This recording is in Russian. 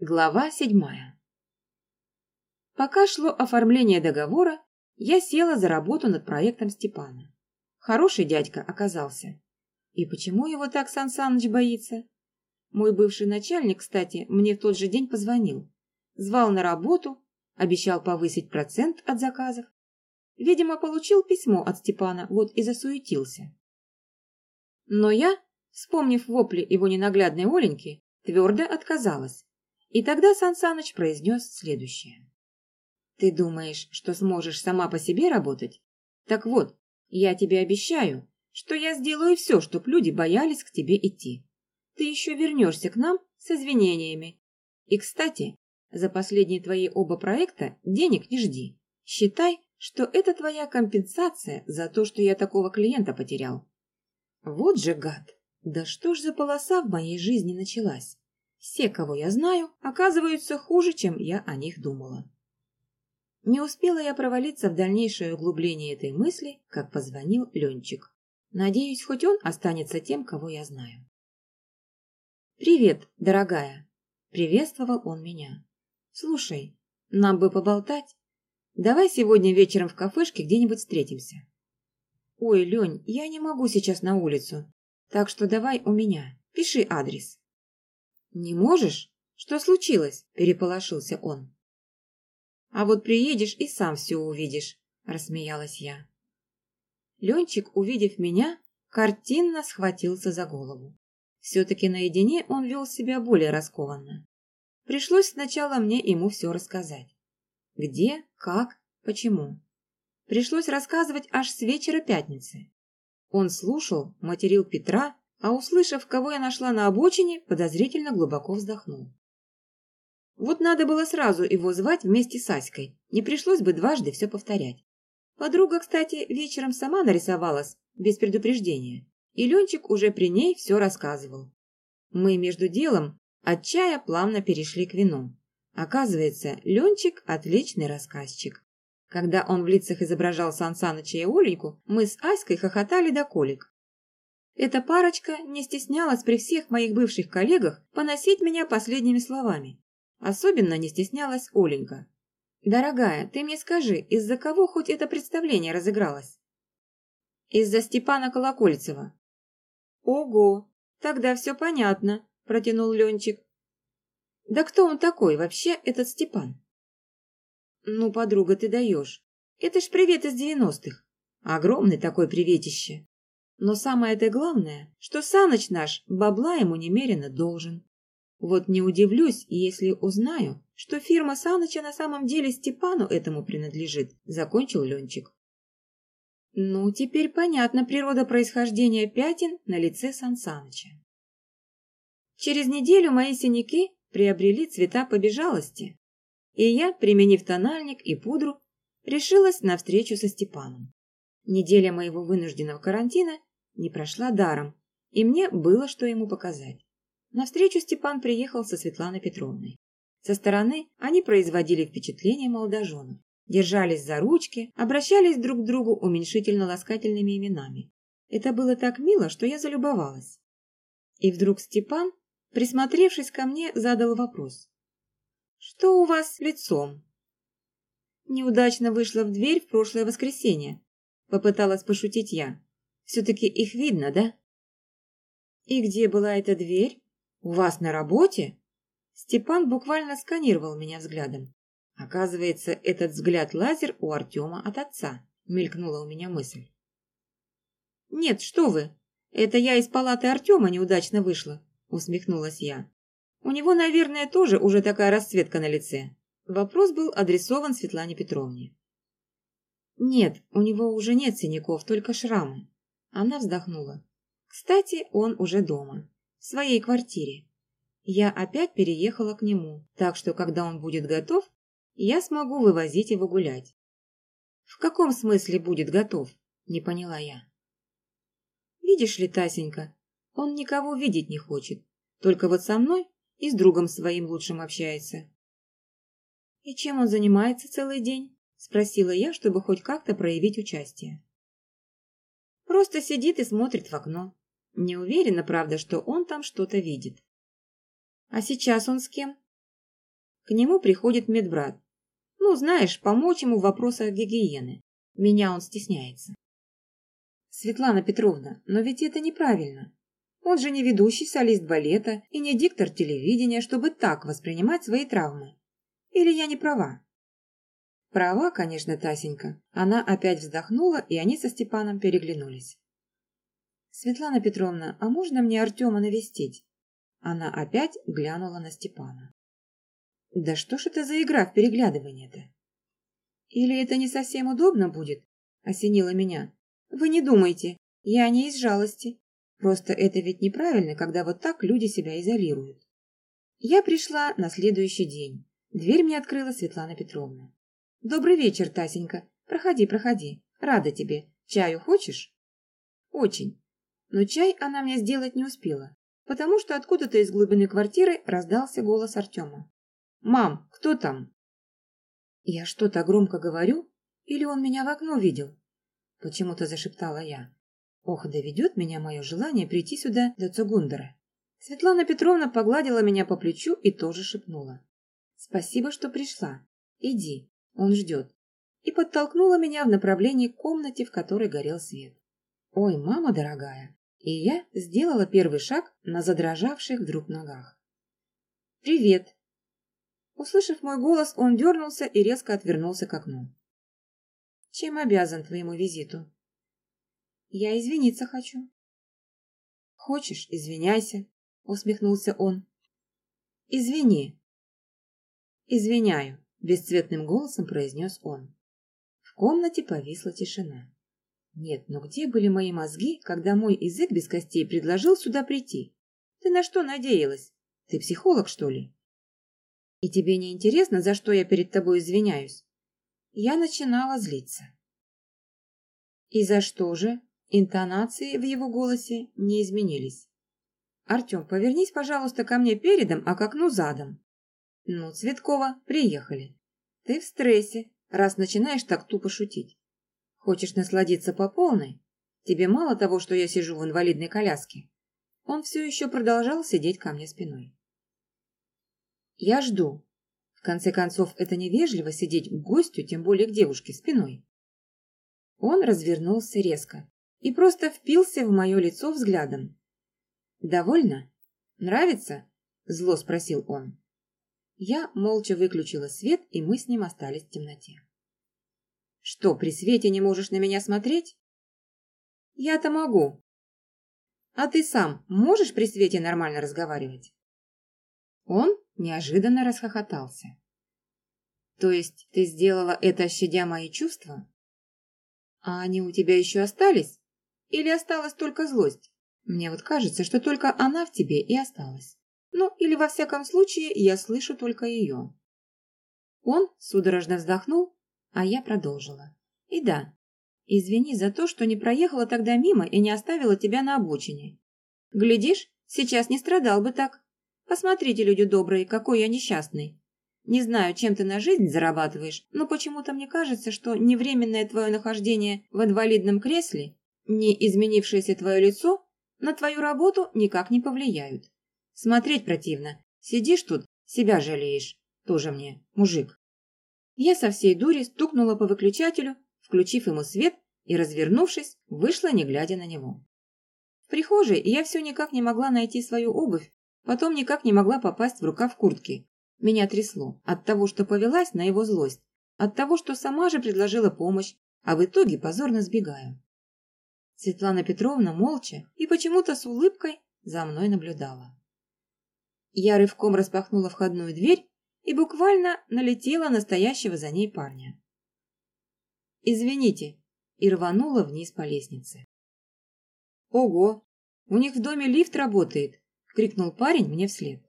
Глава седьмая. Пока шло оформление договора, я села за работу над проектом Степана. Хороший дядька оказался. И почему его так Сан Саныч боится? Мой бывший начальник, кстати, мне в тот же день позвонил. Звал на работу, обещал повысить процент от заказов. Видимо, получил письмо от Степана, вот и засуетился. Но я, вспомнив вопли его ненаглядной Оленьки, твердо отказалась и тогда Сан Саныч произнес следующее. «Ты думаешь, что сможешь сама по себе работать? Так вот, я тебе обещаю, что я сделаю все, чтоб люди боялись к тебе идти. Ты еще вернешься к нам с извинениями. И, кстати, за последние твои оба проекта денег не жди. Считай, что это твоя компенсация за то, что я такого клиента потерял. Вот же гад! Да что ж за полоса в моей жизни началась? Все, кого я знаю, оказываются хуже, чем я о них думала. Не успела я провалиться в дальнейшее углубление этой мысли, как позвонил Ленчик. Надеюсь, хоть он останется тем, кого я знаю. «Привет, дорогая!» — приветствовал он меня. «Слушай, нам бы поболтать. Давай сегодня вечером в кафешке где-нибудь встретимся». «Ой, Лень, я не могу сейчас на улицу, так что давай у меня. Пиши адрес». «Не можешь? Что случилось?» – переполошился он. «А вот приедешь и сам все увидишь», – рассмеялась я. Ленчик, увидев меня, картинно схватился за голову. Все-таки наедине он вел себя более раскованно. Пришлось сначала мне ему все рассказать. Где, как, почему. Пришлось рассказывать аж с вечера пятницы. Он слушал, материл Петра, а услышав, кого я нашла на обочине, подозрительно глубоко вздохнул. Вот надо было сразу его звать вместе с Аськой, не пришлось бы дважды все повторять. Подруга, кстати, вечером сама нарисовалась, без предупреждения, и Ленчик уже при ней все рассказывал. Мы между делом от чая плавно перешли к вину. Оказывается, Ленчик – отличный рассказчик. Когда он в лицах изображал Сан Саныча и Оленьку, мы с Аськой хохотали до колик. Эта парочка не стеснялась при всех моих бывших коллегах поносить меня последними словами. Особенно не стеснялась Оленька. «Дорогая, ты мне скажи, из-за кого хоть это представление разыгралось?» «Из-за Степана Колокольцева». «Ого, тогда все понятно», – протянул Ленчик. «Да кто он такой вообще, этот Степан?» «Ну, подруга, ты даешь. Это ж привет из девяностых. Огромный такой приветище. Но самое-то главное, что Саныч наш бабла ему немерено должен. Вот не удивлюсь, если узнаю, что фирма Саныча на самом деле Степану этому принадлежит, закончил Ленчик. Ну, теперь понятна природа происхождения пятен на лице Сан Саныча. Через неделю мои синяки приобрели цвета побежалости, и я, применив тональник и пудру, решилась на встречу со Степаном. Неделя моего вынужденного карантина не прошла даром, и мне было что ему показать. На встречу Степан приехал со Светланой Петровной. Со стороны они производили впечатление молодоженов, держались за ручки, обращались друг к другу уменьшительно-ласкательными именами. Это было так мило, что я залюбовалась. И вдруг Степан, присмотревшись ко мне, задал вопрос. «Что у вас с лицом?» Неудачно вышла в дверь в прошлое воскресенье. Попыталась пошутить я. Все-таки их видно, да? И где была эта дверь? У вас на работе? Степан буквально сканировал меня взглядом. Оказывается, этот взгляд-лазер у Артема от отца. Мелькнула у меня мысль. Нет, что вы. Это я из палаты Артема неудачно вышла, усмехнулась я. У него, наверное, тоже уже такая расцветка на лице. Вопрос был адресован Светлане Петровне. Нет, у него уже нет синяков, только шрамы. Она вздохнула. Кстати, он уже дома, в своей квартире. Я опять переехала к нему, так что, когда он будет готов, я смогу вывозить его гулять. В каком смысле будет готов? Не поняла я. Видишь ли, Тасенька, он никого видеть не хочет, только вот со мной и с другом своим лучшим общается. И чем он занимается целый день? Спросила я, чтобы хоть как-то проявить участие. Просто сидит и смотрит в окно. Не уверена, правда, что он там что-то видит. А сейчас он с кем? К нему приходит медбрат. Ну, знаешь, помочь ему в вопросах гигиены. Меня он стесняется. Светлана Петровна, но ведь это неправильно. Он же не ведущий солист балета и не диктор телевидения, чтобы так воспринимать свои травмы. Или я не права? Права, конечно, Тасенька. Она опять вздохнула, и они со Степаном переглянулись. «Светлана Петровна, а можно мне Артема навестить?» Она опять глянула на Степана. «Да что ж это за игра в переглядывание-то?» «Или это не совсем удобно будет?» – осенило меня. «Вы не думайте, я не из жалости. Просто это ведь неправильно, когда вот так люди себя изолируют». Я пришла на следующий день. Дверь мне открыла Светлана Петровна. «Добрый вечер, Тасенька. Проходи, проходи. Рада тебе. Чаю хочешь?» «Очень». Но чай она мне сделать не успела, потому что откуда-то из глубины квартиры раздался голос Артема. «Мам, кто там?» «Я что-то громко говорю? Или он меня в окно видел?» Почему-то зашептала я. Ох, доведет меня мое желание прийти сюда до Цугундера. Светлана Петровна погладила меня по плечу и тоже шепнула. «Спасибо, что пришла. Иди, он ждет». И подтолкнула меня в направлении комнаты, в которой горел свет. «Ой, мама дорогая!» И я сделала первый шаг на задрожавших вдруг ногах. «Привет!» Услышав мой голос, он дернулся и резко отвернулся к окну. «Чем обязан твоему визиту?» «Я извиниться хочу». «Хочешь, извиняйся», — усмехнулся он. «Извини». «Извиняю», — бесцветным голосом произнес он. В комнате повисла тишина. Нет, но где были мои мозги, когда мой язык без костей предложил сюда прийти? Ты на что надеялась? Ты психолог, что ли? И тебе не интересно, за что я перед тобой извиняюсь? Я начинала злиться. И за что же? Интонации в его голосе не изменились. Артем, повернись, пожалуйста, ко мне передом, а к окну задом. Ну, Цветкова, приехали. Ты в стрессе, раз начинаешь так тупо шутить. Хочешь насладиться по полной? Тебе мало того, что я сижу в инвалидной коляске. Он все еще продолжал сидеть ко мне спиной. Я жду. В конце концов, это невежливо сидеть к гостю, тем более к девушке, спиной. Он развернулся резко и просто впился в мое лицо взглядом. «Довольно? Нравится?» – зло спросил он. Я молча выключила свет, и мы с ним остались в темноте. Что, при свете не можешь на меня смотреть? Я-то могу. А ты сам можешь при свете нормально разговаривать? Он неожиданно расхохотался. То есть ты сделала это, щадя мои чувства? А они у тебя еще остались? Или осталась только злость? Мне вот кажется, что только она в тебе и осталась. Ну, или во всяком случае, я слышу только ее. Он судорожно вздохнул а я продолжила. И да, извини за то, что не проехала тогда мимо и не оставила тебя на обочине. Глядишь, сейчас не страдал бы так. Посмотрите, люди добрые, какой я несчастный. Не знаю, чем ты на жизнь зарабатываешь, но почему-то мне кажется, что ни временное твое нахождение в инвалидном кресле, ни изменившееся твое лицо на твою работу никак не повлияют. Смотреть противно. Сидишь тут, себя жалеешь. Тоже мне, мужик. Я со всей дури стукнула по выключателю, включив ему свет и, развернувшись, вышла, не глядя на него. В прихожей я все никак не могла найти свою обувь, потом никак не могла попасть в рукав куртки. Меня трясло от того, что повелась на его злость, от того, что сама же предложила помощь, а в итоге позорно сбегаю. Светлана Петровна молча и почему-то с улыбкой за мной наблюдала. Я рывком распахнула входную дверь и буквально налетела настоящего за ней парня. «Извините», и рванула вниз по лестнице. «Ого! У них в доме лифт работает!» — крикнул парень мне вслед.